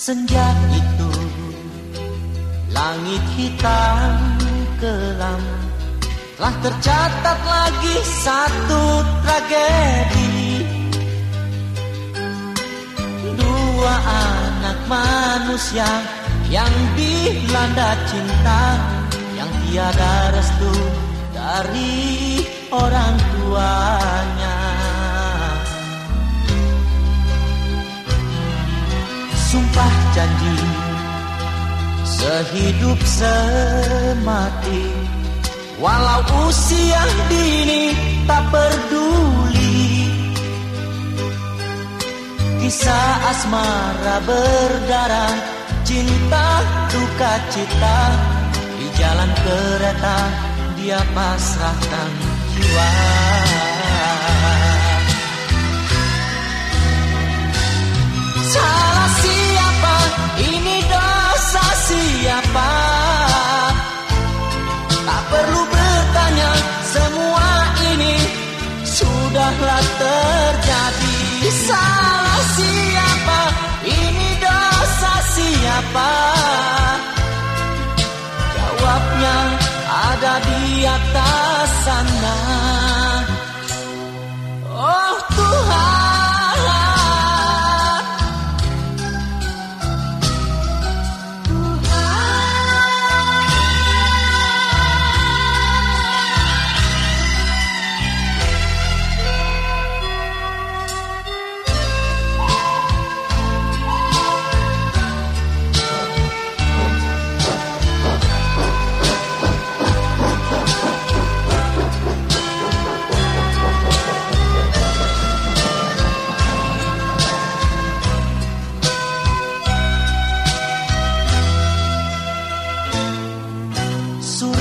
Senjak itu. Langit hitam kelam. Telah tercatat lagi satu tragedi. Dua anak manusia yang dilanda cinta Yang tiada restu dari orang tuanya. Sumpah janji Sehidup semati. Walau usia dini tak peduli. Kisah asmara berdarah Cinta duka cita. Di jalan kereta dia pasrahkan jiwa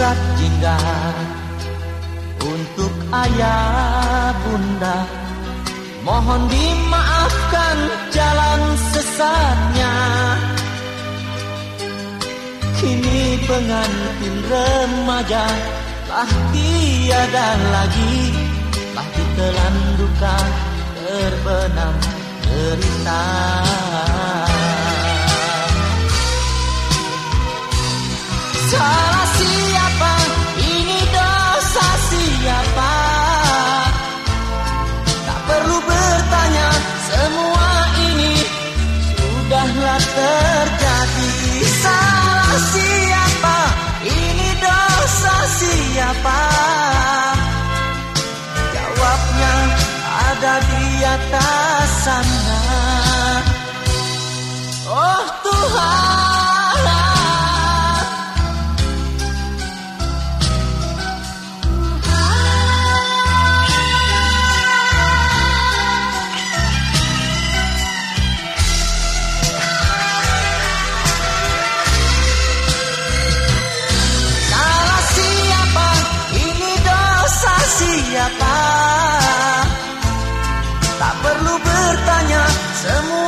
surat jingga. Untuk ayah bunda mohon dimaafkan jalan sesatnya. Kini pengantin remaja telah tiada lagi telah ditelan duka terbenam derita Salah siapa? Ini dosa siapa? Jawabnya ada di atas sana. Oh Tuhan. Siapa? Tak perlu bertanya, semua